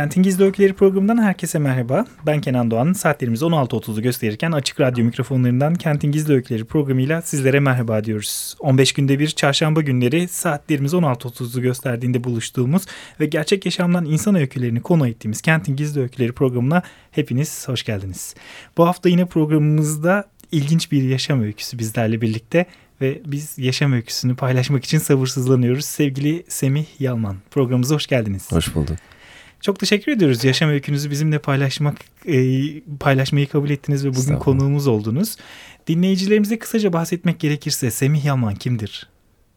Kentin Gizli Öyküleri programından herkese merhaba. Ben Kenan Doğan. Saatlerimiz 16.30'u gösterirken Açık Radyo mikrofonlarından Kentin Gizli Öyküleri programıyla sizlere merhaba diyoruz. 15 günde bir çarşamba günleri saatlerimiz 16.30'u gösterdiğinde buluştuğumuz ve gerçek yaşamdan insan öykülerini konu ettiğimiz Kentin Gizli Öyküleri programına hepiniz hoş geldiniz. Bu hafta yine programımızda ilginç bir yaşam öyküsü bizlerle birlikte ve biz yaşam öyküsünü paylaşmak için sabırsızlanıyoruz. Sevgili Semih Yalman programımıza hoş geldiniz. Hoş bulduk. Çok teşekkür ediyoruz. Yaşam öykünüzü bizimle paylaşmak e, paylaşmayı kabul ettiniz ve bugün konuğumuz oldunuz. Dinleyicilerimize kısaca bahsetmek gerekirse Semih Yalman kimdir?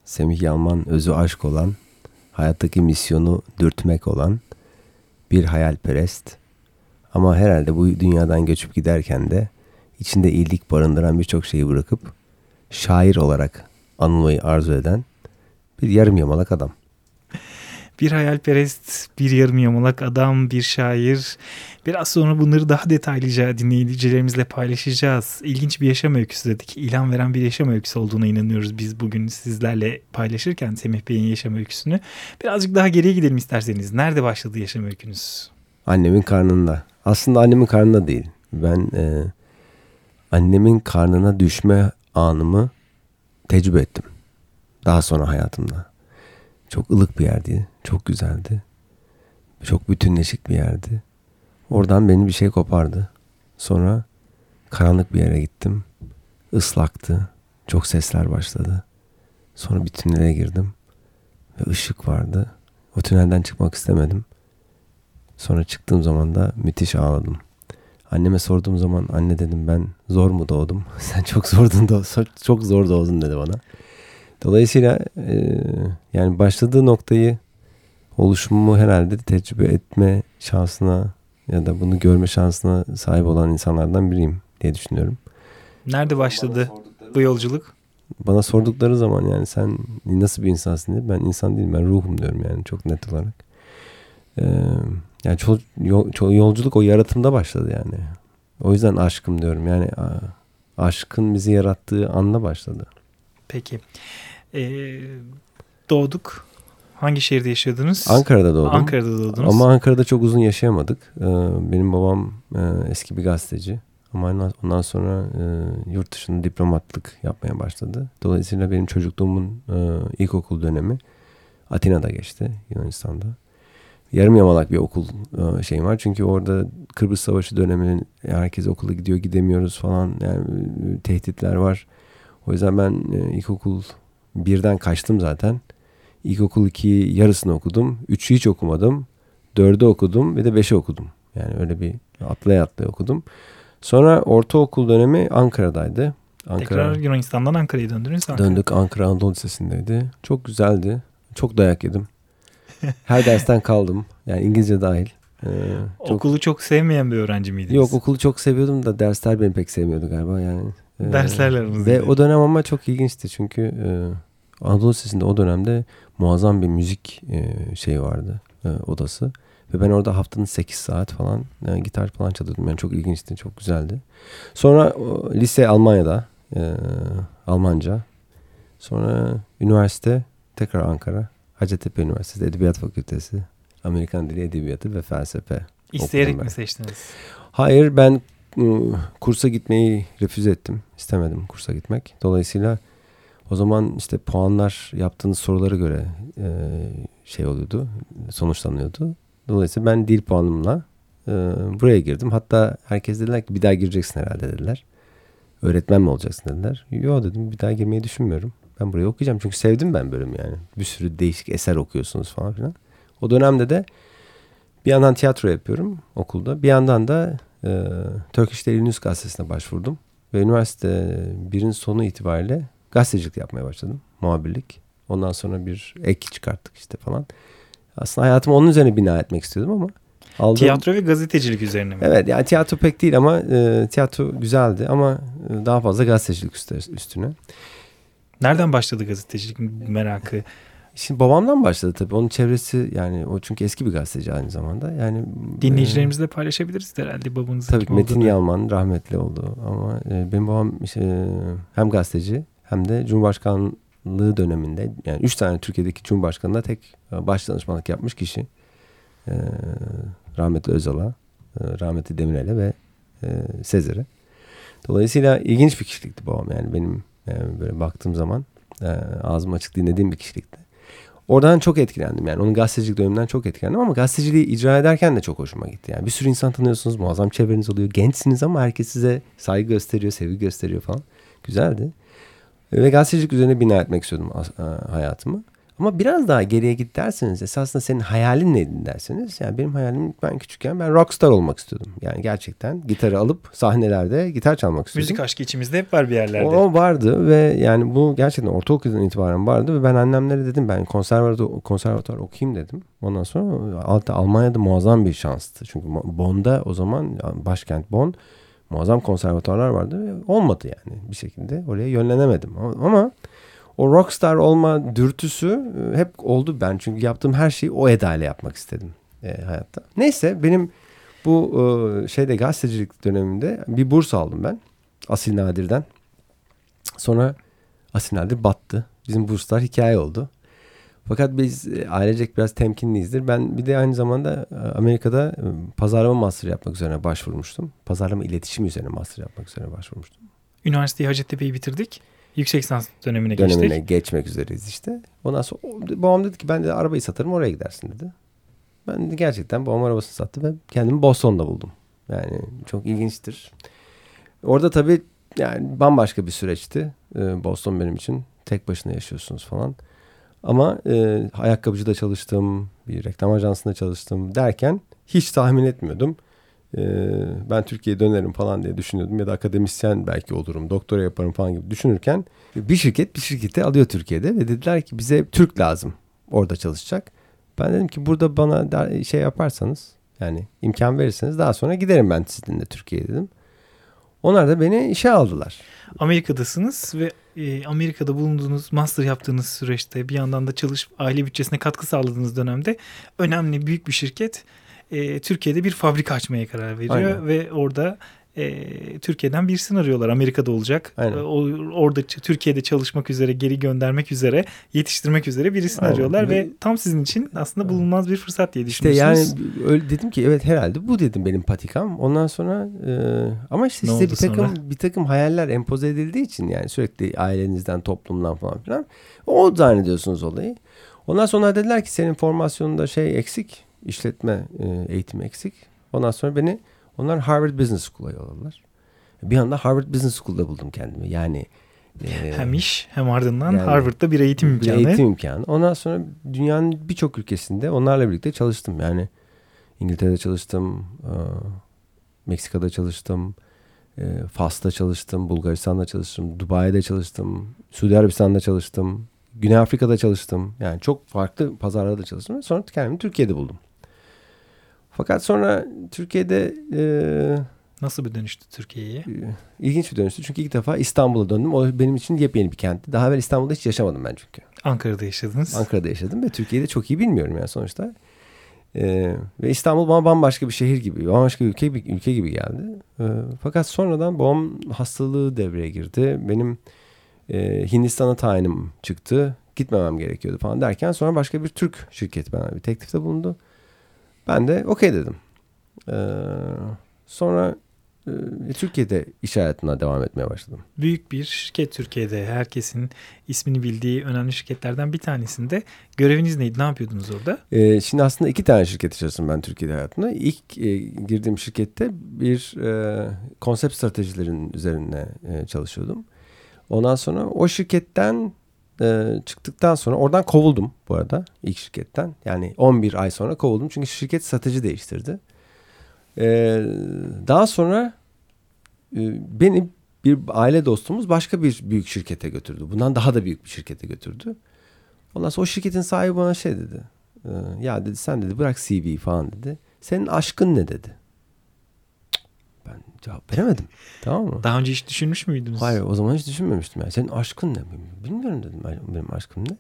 Semih Yalman özü aşk olan, hayattaki misyonu dürtmek olan bir hayalperest. Ama herhalde bu dünyadan göçüp giderken de içinde iyilik barındıran birçok şeyi bırakıp şair olarak anılmayı arzu eden bir yarım yamalak adam bir hayalperest, bir yarım yamalak adam, bir şair. Biraz sonra bunları daha detaylıca dinleyicilerimizle paylaşacağız. İlginç bir yaşam öyküsü dedik. İlham veren bir yaşam öyküsü olduğuna inanıyoruz biz bugün sizlerle paylaşırken Semih Bey'in yaşam öyküsünü. Birazcık daha geriye gidelim isterseniz. Nerede başladı yaşam öykünüz? Annemin karnında. Aslında annemin karnında değil. Ben e, annemin karnına düşme anımı tecrübe ettim. Daha sonra hayatımda. Çok ılık bir yerdi. Çok güzeldi. Çok bütünleşik bir yerdi. Oradan beni bir şey kopardı. Sonra karanlık bir yere gittim. Islaktı. Çok sesler başladı. Sonra bir tünele girdim. Ve ışık vardı. O tünelden çıkmak istemedim. Sonra çıktığım zaman da müthiş ağladım. Anneme sorduğum zaman anne dedim ben zor mu doğdum? Sen çok zordun da çok zor doğdun dedi bana. Dolayısıyla e, yani başladığı noktayı oluşumu herhalde tecrübe etme şansına ya da bunu görme şansına sahip olan insanlardan biriyim diye düşünüyorum. Nerede başladı bu yolculuk? Bana sordukları zaman yani sen nasıl bir insansın diye ben insan değilim ben ruhum diyorum yani çok net olarak. Ee, yani ço- yol- yolculuk o yaratımda başladı yani. O yüzden aşkım diyorum yani aşkın bizi yarattığı anda başladı. Peki. Ee, doğduk. Hangi şehirde yaşıyordunuz? Ankara'da doğdum. Ankara'da doğdunuz. Ama Ankara'da çok uzun yaşayamadık. Ee, benim babam e, eski bir gazeteci. Ama ondan sonra e, yurt dışında diplomatlık yapmaya başladı. Dolayısıyla benim çocukluğumun e, ilkokul dönemi Atina'da geçti Yunanistan'da. Yarım yamalak bir okul şeyim var. Çünkü orada Kıbrıs Savaşı döneminin herkes okula gidiyor gidemiyoruz falan. Yani tehditler var. O yüzden ben ilkokul birden kaçtım zaten. İlkokul 2'yi yarısını okudum. 3'ü hiç okumadım. 4'ü okudum ve de 5'i okudum. Yani öyle bir atlaya atlaya okudum. Sonra ortaokul dönemi Ankara'daydı. Ankara, Tekrar Yunanistan'dan Ankara'ya döndünüz. Ankara. Döndük Ankara Anadolu Lisesi'ndeydi. Çok güzeldi. Çok dayak yedim. Her dersten kaldım. Yani İngilizce dahil. Ee, çok... Okulu çok sevmeyen bir öğrenci miydiniz? Yok okulu çok seviyordum da dersler beni pek sevmiyordu galiba yani. Ee, Derslerle Ve o dönem ama çok ilginçti çünkü e, Anadolu Lisesi'nde o dönemde muazzam bir müzik e, şeyi vardı e, odası. Ve ben orada haftanın 8 saat falan e, gitar falan çalıyordum. Yani çok ilginçti, çok güzeldi. Sonra o, lise Almanya'da, e, Almanca. Sonra üniversite tekrar Ankara. Hacettepe Üniversitesi Edebiyat Fakültesi. Amerikan Dili Edebiyatı ve Felsefe. İsteyerek mi seçtiniz? Hayır ben ıı, kursa gitmeyi refüze ettim. İstemedim kursa gitmek. Dolayısıyla o zaman işte puanlar yaptığınız sorulara göre e, şey oluyordu, sonuçlanıyordu. Dolayısıyla ben dil puanımla e, buraya girdim. Hatta herkes dediler ki bir daha gireceksin herhalde dediler. Öğretmen mi olacaksın dediler. Yok dedim bir daha girmeyi düşünmüyorum. Ben burayı okuyacağım çünkü sevdim ben bölümü yani. Bir sürü değişik eser okuyorsunuz falan filan. O dönemde de bir yandan tiyatro yapıyorum okulda. Bir yandan da e, Turkish Daily News gazetesine başvurdum. Ve üniversite birin sonu itibariyle gazetecilik yapmaya başladım. Muhabirlik. Ondan sonra bir ek çıkarttık işte falan. Aslında hayatımı onun üzerine bina etmek istiyordum ama. Aldığım... Tiyatro ve gazetecilik üzerine mi? Evet yani tiyatro pek değil ama e, tiyatro güzeldi ama e, daha fazla gazetecilik üstüne. Nereden başladı gazetecilik merakı? Şimdi babamdan başladı tabii. Onun çevresi yani o çünkü eski bir gazeteci aynı zamanda. Yani dinleyicilerimizle e, paylaşabiliriz herhalde babanızın Tabii Metin Yalman rahmetli oldu ama e, benim babam işte, hem gazeteci hem de Cumhurbaşkanlığı döneminde yani üç tane Türkiye'deki Cumhurbaşkanı'na tek e, baş danışmanlık yapmış kişi. E, rahmetli Özal'a, e, rahmetli Demirel'e ve Sezer'e. Dolayısıyla ilginç bir kişilikti babam yani benim böyle baktığım zaman e, ağzım açık dinlediğim bir kişilikti. Oradan çok etkilendim yani onun gazetecilik döneminden çok etkilendim ama gazeteciliği icra ederken de çok hoşuma gitti. Yani bir sürü insan tanıyorsunuz muazzam çevreniz oluyor gençsiniz ama herkes size saygı gösteriyor sevgi gösteriyor falan güzeldi. Ve gazetecilik üzerine bina etmek istiyordum hayatımı. Ama biraz daha geriye git derseniz esasında senin hayalin neydi derseniz yani benim hayalim ben küçükken ben rockstar olmak istiyordum. Yani gerçekten gitarı alıp sahnelerde gitar çalmak istiyordum. Müzik aşkı içimizde hep var bir yerlerde. O vardı ve yani bu gerçekten ortaokuldan itibaren vardı ve ben annemlere dedim ben konservatuar, konservatuar okuyayım dedim. Ondan sonra altta Almanya'da muazzam bir şanstı. Çünkü Bonn'da o zaman başkent Bonn muazzam konservatuarlar vardı olmadı yani bir şekilde oraya yönlenemedim. Ama o rockstar olma dürtüsü e, hep oldu ben. Çünkü yaptığım her şeyi o edayla yapmak istedim e, hayatta. Neyse benim bu e, şeyde gazetecilik döneminde bir burs aldım ben. Asil Nadir'den. Sonra Asil Nadir battı. Bizim burslar hikaye oldu. Fakat biz e, ailecek biraz temkinliyizdir. Ben bir de aynı zamanda e, Amerika'da pazarlama master yapmak üzerine başvurmuştum. Pazarlama iletişim üzerine master yapmak üzerine başvurmuştum. Üniversiteyi Hacettepe'yi bitirdik. Yüksek lisans dönemine, dönemine geçtik. geçmek üzereyiz işte. Ondan sonra babam dedi ki ben de arabayı satarım oraya gidersin dedi. Ben de gerçekten babam arabasını sattı ve kendimi Boston'da buldum. Yani çok ilginçtir. Orada tabii yani bambaşka bir süreçti. Boston benim için. Tek başına yaşıyorsunuz falan. Ama e, ayakkabıcıda çalıştım, bir reklam ajansında çalıştım derken hiç tahmin etmiyordum e, ben Türkiye'ye dönerim falan diye düşünüyordum ya da akademisyen belki olurum, doktora yaparım falan gibi düşünürken bir şirket bir şirketi alıyor Türkiye'de ve dediler ki bize Türk lazım orada çalışacak. Ben dedim ki burada bana şey yaparsanız yani imkan verirseniz daha sonra giderim ben sizinle Türkiye'ye dedim. Onlar da beni işe aldılar. Amerika'dasınız ve e, Amerika'da bulunduğunuz, master yaptığınız süreçte bir yandan da çalış aile bütçesine katkı sağladığınız dönemde önemli büyük bir şirket e, Türkiye'de bir fabrika açmaya karar veriyor Aynen. ve orada e, Türkiye'den birisini arıyorlar. Amerika'da olacak. E, o, orada Türkiye'de çalışmak üzere, geri göndermek üzere, yetiştirmek üzere birisini Aynen. arıyorlar ve, ve tam sizin için aslında bulunmaz bir fırsat diye düşünüyorsunuz. İşte yani öyle dedim ki evet herhalde bu dedim benim patikam. Ondan sonra e, ama işte size bir takım sonra? bir takım hayaller empoze edildiği için yani sürekli ailenizden, toplumdan falan filan o zannediyorsunuz olayı. Ondan sonra dediler ki senin formasyonunda şey eksik işletme e, eğitimi eksik. Ondan sonra beni onlar Harvard Business School'a yolladılar. Bir anda Harvard Business School'da buldum kendimi. Yani e, hem iş hem ardından yani, Harvard'da bir eğitim imkanı. Bir eğitim imkanı. Ondan sonra dünyanın birçok ülkesinde onlarla birlikte çalıştım. Yani İngiltere'de çalıştım, e, Meksika'da çalıştım, e, Fas'ta çalıştım, Bulgaristan'da çalıştım, Dubai'de çalıştım, Suudi Arabistan'da çalıştım, Güney Afrika'da çalıştım. Yani çok farklı pazarlarda çalıştım. Sonra kendimi Türkiye'de buldum. Fakat sonra Türkiye'de... E, Nasıl bir dönüştü Türkiye'ye? İlginç bir dönüştü. Çünkü ilk defa İstanbul'a döndüm. O benim için yepyeni bir kentti. Daha evvel İstanbul'da hiç yaşamadım ben çünkü. Ankara'da yaşadınız. Ankara'da yaşadım ve Türkiye'de çok iyi bilmiyorum yani sonuçta. Ee, ve İstanbul bana bambaşka bir şehir gibi, bambaşka bir ülke, bir ülke gibi geldi. Ee, fakat sonradan babam hastalığı devreye girdi. Benim e, Hindistan'a tayinim çıktı. Gitmemem gerekiyordu falan derken sonra başka bir Türk şirket bana bir teklifte bulundu. Ben de okey dedim. Ee, sonra e, Türkiye'de iş hayatına devam etmeye başladım. Büyük bir şirket Türkiye'de. Herkesin ismini bildiği önemli şirketlerden bir tanesinde. Göreviniz neydi? Ne yapıyordunuz orada? Ee, şimdi aslında iki tane şirket çalıştım ben Türkiye'de hayatımda. İlk e, girdiğim şirkette bir e, konsept stratejilerin üzerine e, çalışıyordum. Ondan sonra o şirketten e, çıktıktan sonra oradan kovuldum bu arada ilk şirketten. Yani 11 ay sonra kovuldum çünkü şirket strateji değiştirdi. E, daha sonra e, beni bir aile dostumuz başka bir büyük şirkete götürdü. Bundan daha da büyük bir şirkete götürdü. Ondan sonra o şirketin sahibi bana şey dedi. Ee, ya dedi sen dedi bırak CV falan dedi. Senin aşkın ne dedi. Cevap veremedim. Tamam mı? Daha önce hiç düşünmüş müydünüz? Hayır o zaman hiç düşünmemiştim. Yani. Senin aşkın ne? Bilmiyorum dedim benim aşkım ne.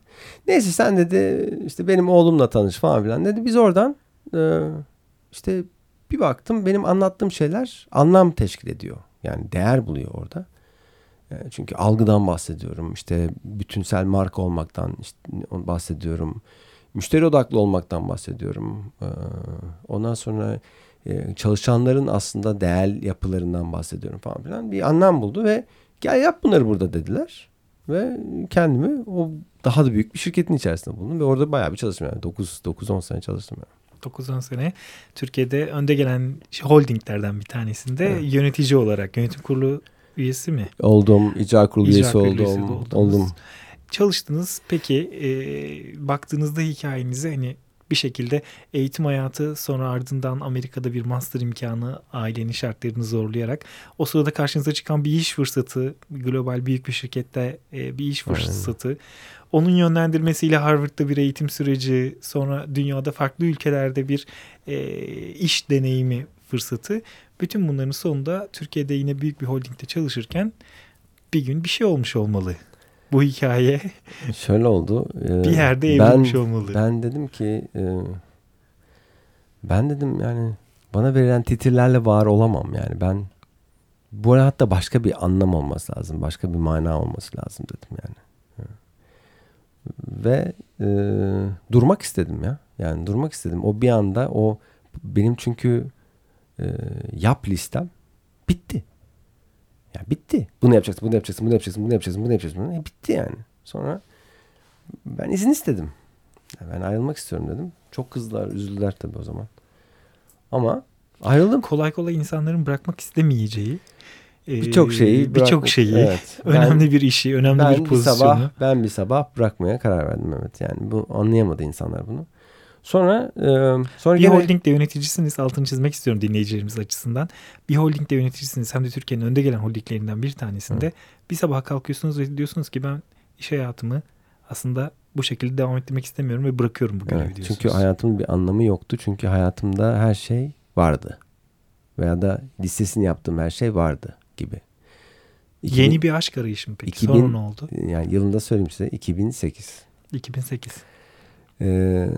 Neyse sen dedi işte benim oğlumla tanış falan filan dedi. Biz oradan e, işte bir baktım benim anlattığım şeyler anlam teşkil ediyor. Yani değer buluyor orada. E, çünkü algıdan bahsediyorum. İşte bütünsel marka olmaktan işte bahsediyorum. Müşteri odaklı olmaktan bahsediyorum. E, ondan sonra çalışanların aslında değer yapılarından bahsediyorum falan filan. Bir anlam buldu ve gel yap bunları burada dediler. Ve kendimi o daha da büyük bir şirketin içerisinde buldum ve orada bayağı bir çalıştım yani 9 9 10 sene çalıştım yani. 9-10 sene Türkiye'de önde gelen holdinglerden bir tanesinde evet. yönetici olarak yönetim kurulu üyesi mi? Oldum, icra kurulu icra üyesi oldum. oldum. Çalıştınız. Peki e, baktığınızda hikayenize hani bir şekilde eğitim hayatı sonra ardından Amerika'da bir master imkanı ailenin şartlarını zorlayarak o sırada karşınıza çıkan bir iş fırsatı global büyük bir şirkette e, bir iş fırsatı. Aynen. onun yönlendirmesiyle Harvard'da bir eğitim süreci sonra dünyada farklı ülkelerde bir e, iş deneyimi fırsatı. Bütün bunların sonunda Türkiye'de yine büyük bir holdingde çalışırken bir gün bir şey olmuş olmalı bu hikaye şöyle oldu. E, bir yerde evrilmiş ben, olmalı. Ben dedim ki e, ben dedim yani bana verilen titirlerle var olamam yani ben bu hayatta başka bir anlam olması lazım. Başka bir mana olması lazım dedim yani. Ve e, durmak istedim ya. Yani durmak istedim. O bir anda o benim çünkü e, yap listem bitti. Ya bitti. Bunu yapacaksın, bunu yapacaksın, bunu yapacaksın, bunu yapacaksın, bunu yapacaksın. Bunu. E, bitti yani. Sonra ben izin istedim. Yani ben ayrılmak istiyorum dedim. Çok kızdılar, üzüldüler tabii o zaman. Ama ayrıldım. Kolay kolay insanların bırakmak istemeyeceği birçok şeyi birçok şeyi evet. önemli ben, bir işi önemli bir pozisyonu. Bir sabah, ben bir sabah bırakmaya karar verdim evet yani bu anlayamadı insanlar bunu. Sonra e, sonra bir gene... holdingde yöneticisiniz. Altını çizmek istiyorum dinleyicilerimiz açısından. Bir holdingde yöneticisiniz. Hem de Türkiye'nin önde gelen holdinglerinden bir tanesinde. Hı. Bir sabah kalkıyorsunuz ve diyorsunuz ki ben iş hayatımı aslında bu şekilde devam ettirmek istemiyorum ve bırakıyorum bu görevi evet, diyorsunuz. Çünkü hayatımın bir anlamı yoktu. Çünkü hayatımda her şey vardı. Veya da listesini yaptığım her şey vardı gibi. 2000, Yeni bir aşk arayışı mı peki? 2000, Sonra ne oldu? Yani yılında söyleyeyim size 2008. 2008. Ee,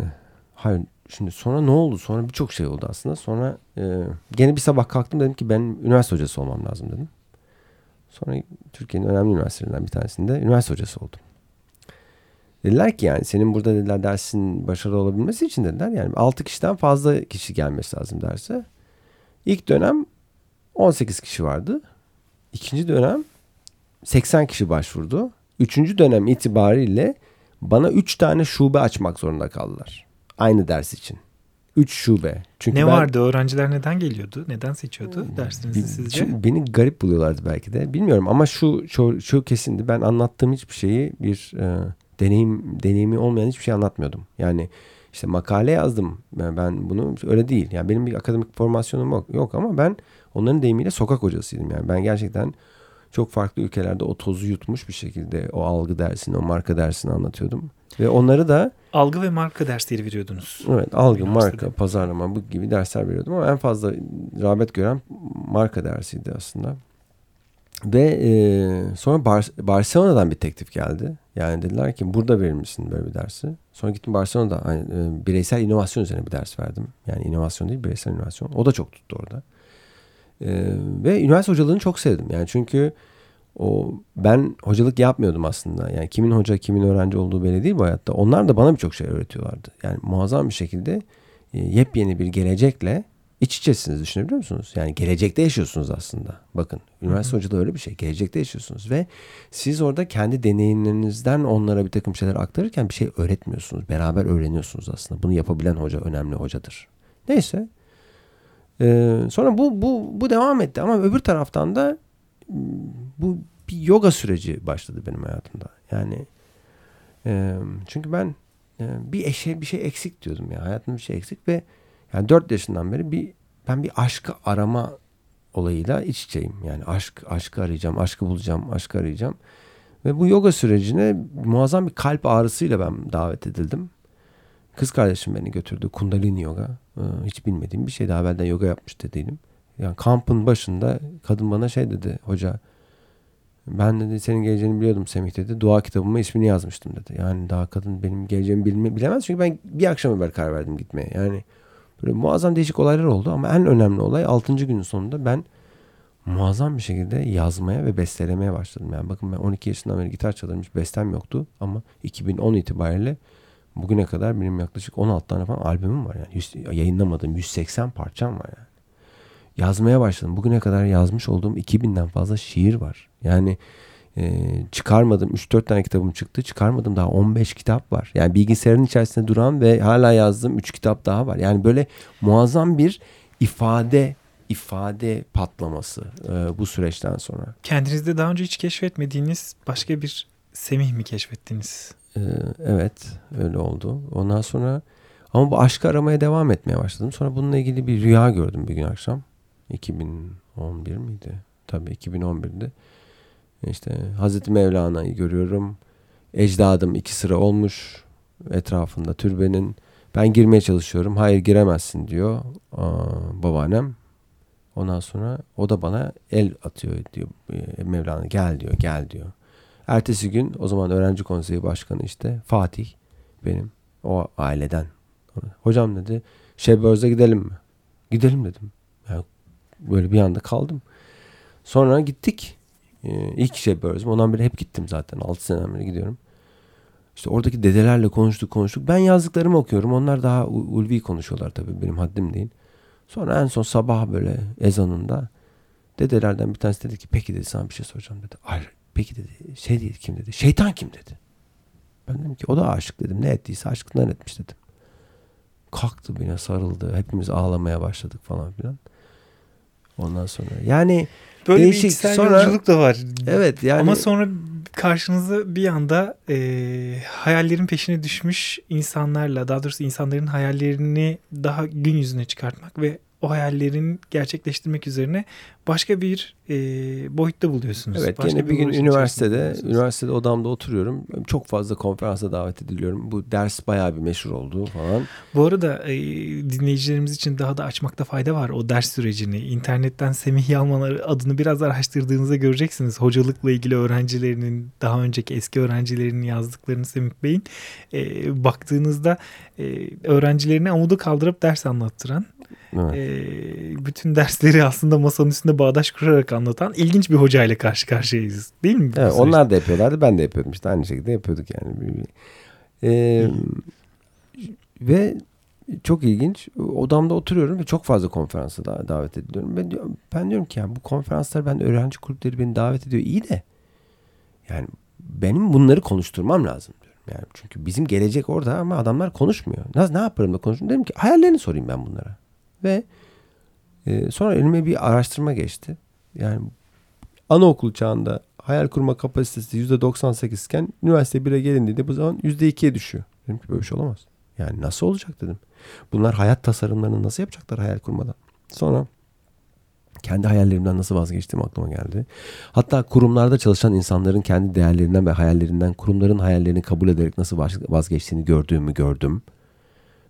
Hayır şimdi sonra ne oldu? Sonra birçok şey oldu aslında. Sonra e, gene bir sabah kalktım dedim ki ben üniversite hocası olmam lazım dedim. Sonra Türkiye'nin önemli üniversitelerinden bir tanesinde üniversite hocası oldum. Dediler ki yani senin burada dediler dersin başarılı olabilmesi için dediler yani 6 kişiden fazla kişi gelmesi lazım derse. İlk dönem 18 kişi vardı. İkinci dönem 80 kişi başvurdu. Üçüncü dönem itibariyle bana 3 tane şube açmak zorunda kaldılar. Aynı ders için. Üç şube. Çünkü ne ben, vardı? Öğrenciler neden geliyordu? Neden seçiyordu dersinizi sizce? Beni garip buluyorlardı belki de. Bilmiyorum ama şu şu, şu kesindi. Ben anlattığım hiçbir şeyi bir e, deneyim deneyimi olmayan hiçbir şey anlatmıyordum. Yani işte makale yazdım. Ben, ben bunu öyle değil. Yani benim bir akademik formasyonum yok, yok ama ben onların deyimiyle sokak hocasıydım. Yani ben gerçekten çok farklı ülkelerde o tozu yutmuş bir şekilde o algı dersini, o marka dersini anlatıyordum. Ve onları da algı ve marka dersleri veriyordunuz. Evet, algı, marka, pazarlama bu gibi dersler veriyordum ama en fazla rağbet gören marka dersiydi aslında. Ve e, sonra Bar Barcelona'dan bir teklif geldi. Yani dediler ki burada verir misin böyle bir dersi? Sonra gittim Barcelona'da hani, e, bireysel inovasyon üzerine bir ders verdim. Yani inovasyon değil bireysel inovasyon. O da çok tuttu orada. E, ve üniversite hocalığını çok sevdim. Yani çünkü o ben hocalık yapmıyordum aslında. Yani kimin hoca kimin öğrenci olduğu belli değil bu hayatta. Onlar da bana birçok şey öğretiyorlardı. Yani muazzam bir şekilde e, yepyeni bir gelecekle iç içesiniz düşünebiliyor musunuz? Yani gelecekte yaşıyorsunuz aslında. Bakın üniversite hocada öyle bir şey. Gelecekte yaşıyorsunuz ve siz orada kendi deneyimlerinizden onlara bir takım şeyler aktarırken bir şey öğretmiyorsunuz. Beraber öğreniyorsunuz aslında. Bunu yapabilen hoca önemli hocadır. Neyse. Ee, sonra bu, bu, bu devam etti ama öbür taraftan da bu bir yoga süreci başladı benim hayatımda. Yani e, çünkü ben e, bir eşe bir şey eksik diyordum ya. Hayatımda bir şey eksik ve yani dört yaşından beri bir ben bir aşkı arama olayıyla iç içeyim. Yani aşk aşkı arayacağım, aşkı bulacağım, aşkı arayacağım. Ve bu yoga sürecine muazzam bir kalp ağrısıyla ben davet edildim. Kız kardeşim beni götürdü Kundalini yoga. Ee, hiç bilmediğim bir şey. Daha evvelden yoga yapmış dediydim. Yani kampın başında kadın bana şey dedi. Hoca ben dedi senin geleceğini biliyordum Semih dedi. Dua kitabıma ismini yazmıştım dedi. Yani daha kadın benim geleceğimi bilme, bilemez. Çünkü ben bir akşam evvel karar verdim gitmeye. Yani böyle muazzam değişik olaylar oldu. Ama en önemli olay 6. günün sonunda ben muazzam bir şekilde yazmaya ve bestelemeye başladım. Yani bakın ben 12 yaşından beri gitar çalarım hiç bestem yoktu. Ama 2010 itibariyle bugüne kadar benim yaklaşık 16 tane falan albümüm var. Yani yüz, yayınlamadığım 180 parçam var yani. Yazmaya başladım. Bugüne kadar yazmış olduğum 2000'den fazla şiir var. Yani e, çıkarmadım 3-4 tane kitabım çıktı. Çıkarmadım daha 15 kitap var. Yani bilgisayarın içerisinde duran ve hala yazdığım 3 kitap daha var. Yani böyle muazzam bir ifade ifade patlaması e, bu süreçten sonra. Kendinizde daha önce hiç keşfetmediğiniz başka bir Semih mi keşfettiniz? Ee, evet öyle oldu. Ondan sonra ama bu aşkı aramaya devam etmeye başladım. Sonra bununla ilgili bir rüya gördüm bir gün akşam. 2011 miydi? Tabii 2011'de. İşte Hazreti Mevlana'yı görüyorum. Ecdadım iki sıra olmuş etrafında türbenin. Ben girmeye çalışıyorum. Hayır giremezsin diyor Aa, babaannem. Ondan sonra o da bana el atıyor diyor. E, Mevlana gel diyor gel diyor. Ertesi gün o zaman öğrenci konseyi başkanı işte Fatih benim o aileden. Hocam dedi Şebböz'e gidelim mi? Gidelim dedim. Yani böyle bir anda kaldım. Sonra gittik. Ee, ilk Şebböz'üm. Ondan beri hep gittim zaten. 6 seneden beri gidiyorum. İşte oradaki dedelerle konuştuk konuştuk. Ben yazdıklarımı okuyorum. Onlar daha ulvi konuşuyorlar tabii. Benim haddim değil. Sonra en son sabah böyle ezanında dedelerden bir tanesi dedi ki peki dedi sana bir şey soracağım dedi. Hayır Peki dedi şey değil kim dedi. Şeytan kim dedi. Ben dedim ki o da aşık dedim. Ne ettiyse aşkından etmiş dedim. Kalktı bana sarıldı. Hepimiz ağlamaya başladık falan filan. Ondan sonra yani Böyle değişik. bir içsel sonra, yolculuk da var. Evet yani. Ama sonra karşınıza bir anda e, hayallerin peşine düşmüş insanlarla daha doğrusu insanların hayallerini daha gün yüzüne çıkartmak ve o hayallerini gerçekleştirmek üzerine başka bir e, boyutta buluyorsunuz. Evet başka yine bir, bir gün üniversitede üniversitede odamda oturuyorum. Çok fazla konferansa davet ediliyorum. Bu ders bayağı bir meşhur oldu falan. Bu arada e, dinleyicilerimiz için daha da açmakta fayda var o ders sürecini. İnternetten Semih Yalman adını biraz araştırdığınızda göreceksiniz. Hocalıkla ilgili öğrencilerinin daha önceki eski öğrencilerinin yazdıklarını Semih Bey'in e, baktığınızda e, öğrencilerine amudu kaldırıp ders anlattıran Evet. E, bütün dersleri aslında masanın üstünde bağdaş kurarak anlatan ilginç bir hocayla karşı karşıyayız. Değil mi? Evet, onlar da yapıyorlardı. Ben de yapıyordum işte. Aynı şekilde yapıyorduk yani. E, ve çok ilginç. Odamda oturuyorum ve çok fazla konferansa da davet ediliyorum. Ben, diyorum, ben diyorum ki yani bu konferanslar ben öğrenci kulüpleri beni davet ediyor. iyi de yani benim bunları konuşturmam lazım diyorum. Yani çünkü bizim gelecek orada ama adamlar konuşmuyor. Ne, ne yaparım da konuşurum? Dedim ki hayallerini sorayım ben bunlara. Ve e, sonra elime bir araştırma geçti. Yani anaokul çağında hayal kurma kapasitesi %98 iken üniversite 1'e gelindiğinde bu zaman %2'ye düşüyor. Dedim ki böyle bir şey olamaz. Yani nasıl olacak dedim. Bunlar hayat tasarımlarını nasıl yapacaklar hayal kurmadan? Sonra kendi hayallerimden nasıl vazgeçtiğim aklıma geldi. Hatta kurumlarda çalışan insanların kendi değerlerinden ve hayallerinden kurumların hayallerini kabul ederek nasıl vazgeçtiğini gördüğümü gördüm.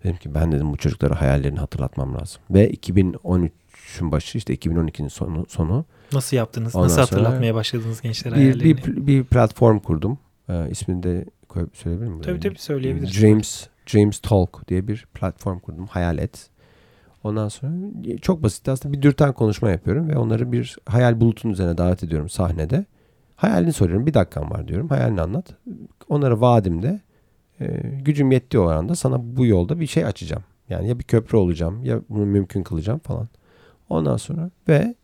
Dedim ki ben dedim bu çocuklara hayallerini hatırlatmam lazım. Ve 2013'ün başı işte 2012'nin sonu. sonu Nasıl yaptınız? Nasıl hatırlatmaya başladınız gençlere bir, hayallerini? Bir, bir platform kurdum. Ee, ismini de koyup söyleyebilir miyim? Tabii tabii söyleyebiliriz. Dreams, Dreams Talk diye bir platform kurdum. Hayal et. Ondan sonra çok basit aslında bir dürten konuşma yapıyorum ve onları bir hayal bulutunun üzerine davet ediyorum sahnede. Hayalini soruyorum. Bir dakikan var diyorum. Hayalini anlat. Onlara vaadimde e, gücüm yettiği oranda sana bu yolda bir şey açacağım. Yani ya bir köprü olacağım ya bunu mümkün kılacağım falan. Ondan sonra ve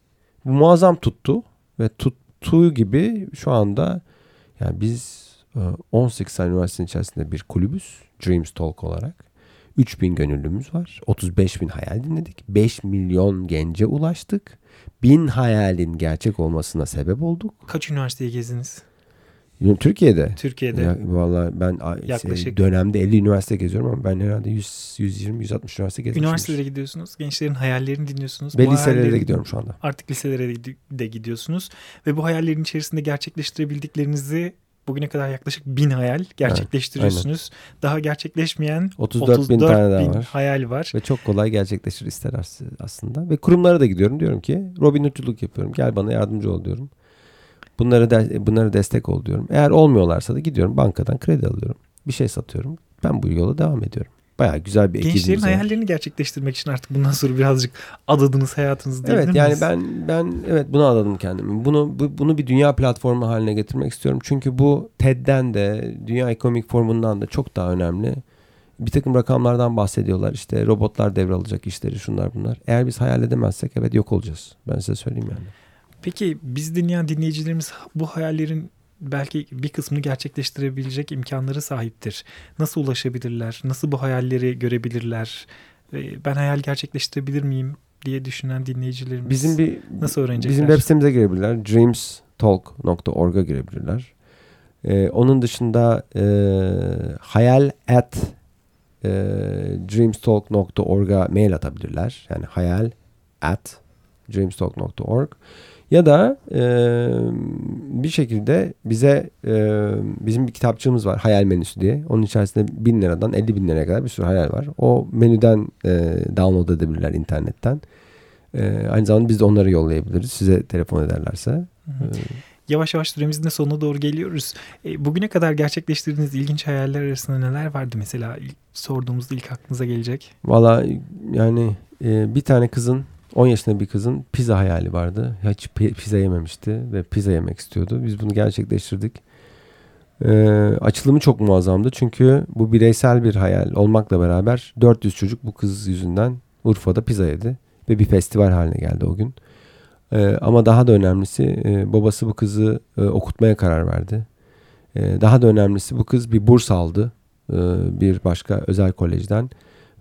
bu muazzam tuttu ve tuttuğu gibi şu anda yani biz 18 tane üniversitenin içerisinde bir kulübüz Dreams Talk olarak. 3000 gönüllümüz var. 35 bin hayal dinledik. 5 milyon gence ulaştık. Bin hayalin gerçek olmasına sebep olduk. Kaç üniversiteyi gezdiniz? Türkiye'de. Türkiye'de. Ya, vallahi ben Yaklaşık. dönemde 50 üniversite geziyorum ama ben herhalde 100 120 160 üniversite gezmişim. Üniversitelere gidiyorsunuz. Gençlerin hayallerini dinliyorsunuz. Ve bu liselere de gidiyorum şu anda. Artık liselere de gidiyorsunuz ve bu hayallerin içerisinde gerçekleştirebildiklerinizi bugüne kadar yaklaşık bin hayal gerçekleştiriyorsunuz. Evet, Daha gerçekleşmeyen 34, 34 bin tane daha var. hayal var. Ve çok kolay gerçekleşir ister aslında. Ve kurumlara da gidiyorum diyorum ki Robin Hood'culuk yapıyorum. Gel bana yardımcı ol diyorum. Bunları de, bunları destek ol diyorum. Eğer olmuyorlarsa da gidiyorum bankadan kredi alıyorum. Bir şey satıyorum. Ben bu yola devam ediyorum. Baya güzel bir ekibimiz Gençlerin hayallerini gerçekleştirmek için artık bundan sonra birazcık adadınız hayatınızı diyebilir Evet yani ben ben evet bunu adadım kendimi. Bunu bu, bunu bir dünya platformu haline getirmek istiyorum. Çünkü bu TED'den de Dünya Ekonomik Formundan da çok daha önemli. Bir takım rakamlardan bahsediyorlar. İşte robotlar devralacak işleri şunlar bunlar. Eğer biz hayal edemezsek evet yok olacağız. Ben size söyleyeyim yani. Peki biz dinleyen dinleyicilerimiz bu hayallerin belki bir kısmını gerçekleştirebilecek imkanları sahiptir. Nasıl ulaşabilirler? Nasıl bu hayalleri görebilirler? Ee, ben hayal gerçekleştirebilir miyim diye düşünen dinleyicilerimiz bizim bir, nasıl öğrenecekler? Bizim web sitemize girebilirler. dreamstalk.org'a girebilirler. Ee, onun dışında e, hayal at e, dreamstalk.org'a mail atabilirler. Yani hayal at dreamstalk.org ya da e, bir şekilde bize e, bizim bir kitapçığımız var hayal menüsü diye. Onun içerisinde bin liradan 50 bin liraya kadar bir sürü hayal var. O menüden e, download edebilirler internetten. E, aynı zamanda biz de onları yollayabiliriz size telefon ederlerse. Hı hı. Yavaş yavaş süremizin de sonuna doğru geliyoruz. E, bugüne kadar gerçekleştirdiğiniz ilginç hayaller arasında neler vardı mesela sorduğumuzda ilk aklınıza gelecek? Valla yani e, bir tane kızın 10 yaşında bir kızın pizza hayali vardı. Hiç pizza yememişti ve pizza yemek istiyordu. Biz bunu gerçekleştirdik. Ee, açılımı çok muazzamdı. Çünkü bu bireysel bir hayal olmakla beraber 400 çocuk bu kız yüzünden Urfa'da pizza yedi. Ve bir festival haline geldi o gün. Ee, ama daha da önemlisi e, babası bu kızı e, okutmaya karar verdi. E, daha da önemlisi bu kız bir burs aldı. E, bir başka özel kolejden.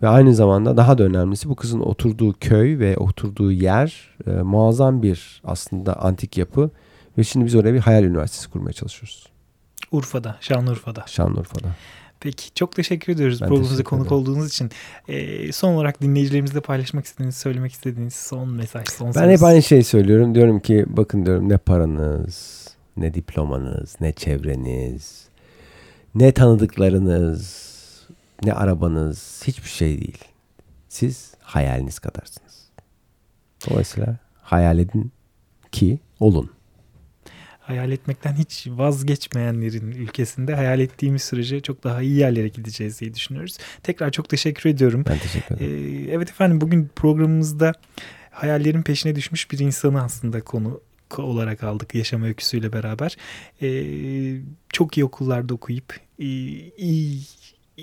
Ve aynı zamanda daha da önemlisi bu kızın oturduğu köy ve oturduğu yer e, muazzam bir aslında antik yapı. Ve şimdi biz oraya bir hayal üniversitesi kurmaya çalışıyoruz. Urfa'da, Şanlıurfa'da. Şanlıurfa'da. Peki çok teşekkür ediyoruz programımıza konuk olduğunuz için. Ee, son olarak dinleyicilerimizle paylaşmak istediğiniz, söylemek istediğiniz son mesaj, son Ben söz. hep aynı şeyi söylüyorum. Diyorum ki bakın diyorum ne paranız, ne diplomanız, ne çevreniz, ne tanıdıklarınız, ne arabanız hiçbir şey değil. Siz hayaliniz kadarsınız. Dolayısıyla hayal edin ki olun. Hayal etmekten hiç vazgeçmeyenlerin ülkesinde hayal ettiğimiz sürece çok daha iyi yerlere gideceğiz diye düşünüyoruz. Tekrar çok teşekkür ediyorum. Ben teşekkür ederim. Ee, evet efendim bugün programımızda hayallerin peşine düşmüş bir insanı aslında konu olarak aldık yaşam öyküsüyle beraber. Ee, çok iyi okullarda okuyup iyi, iyi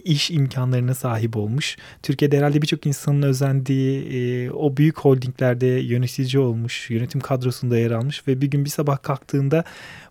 iş imkanlarına sahip olmuş. Türkiye'de herhalde birçok insanın özendiği e, o büyük holdinglerde yönetici olmuş, yönetim kadrosunda yer almış ve bir gün bir sabah kalktığında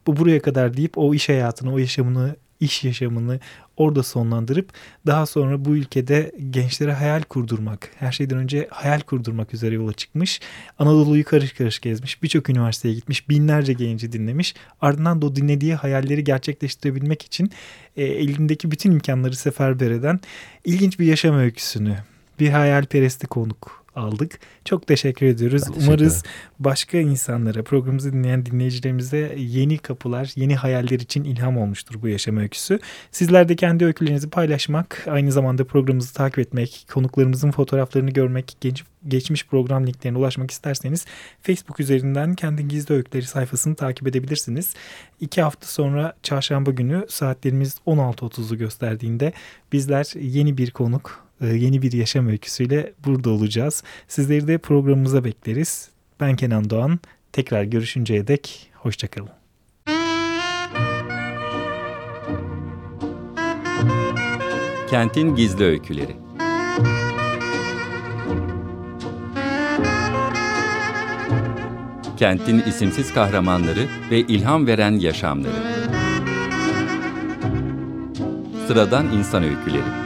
bu buraya kadar deyip o iş hayatını, o yaşamını iş yaşamını orada sonlandırıp daha sonra bu ülkede gençlere hayal kurdurmak, her şeyden önce hayal kurdurmak üzere yola çıkmış. Anadolu'yu karış karış gezmiş, birçok üniversiteye gitmiş, binlerce genci dinlemiş. Ardından da o dinlediği hayalleri gerçekleştirebilmek için e, elindeki bütün imkanları seferber eden ilginç bir yaşam öyküsünü, bir hayalperesti konuk aldık. Çok teşekkür ediyoruz. Teşekkür Umarız başka insanlara, programımızı dinleyen dinleyicilerimize yeni kapılar, yeni hayaller için ilham olmuştur bu yaşam öyküsü. Sizler de kendi öykülerinizi paylaşmak, aynı zamanda programımızı takip etmek, konuklarımızın fotoğraflarını görmek, genç, geçmiş program linklerine ulaşmak isterseniz Facebook üzerinden kendi gizli öyküleri sayfasını takip edebilirsiniz. İki hafta sonra çarşamba günü saatlerimiz 16.30'u gösterdiğinde bizler yeni bir konuk, yeni bir yaşam öyküsüyle burada olacağız. Sizleri de programımıza bekleriz. Ben Kenan Doğan. Tekrar görüşünceye dek hoşçakalın. Kentin Gizli Öyküleri Kentin isimsiz kahramanları ve ilham veren yaşamları Sıradan insan öyküleri